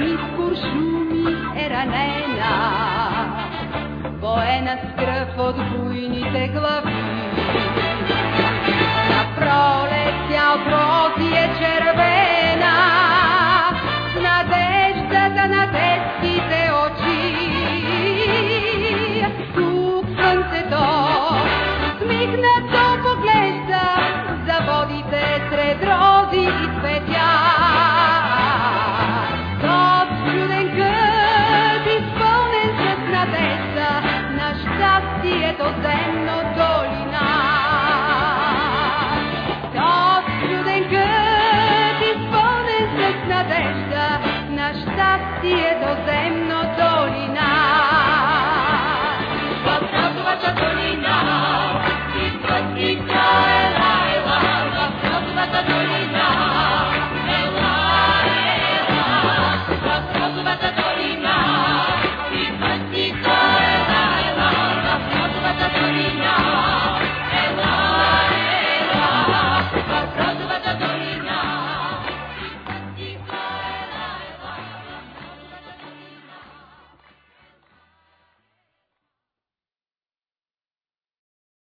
ми в куршуми е ранена. Боена с кръв от буйните глави.